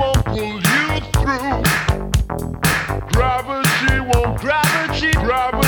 won't pull you through. Gravity gravity, gravity.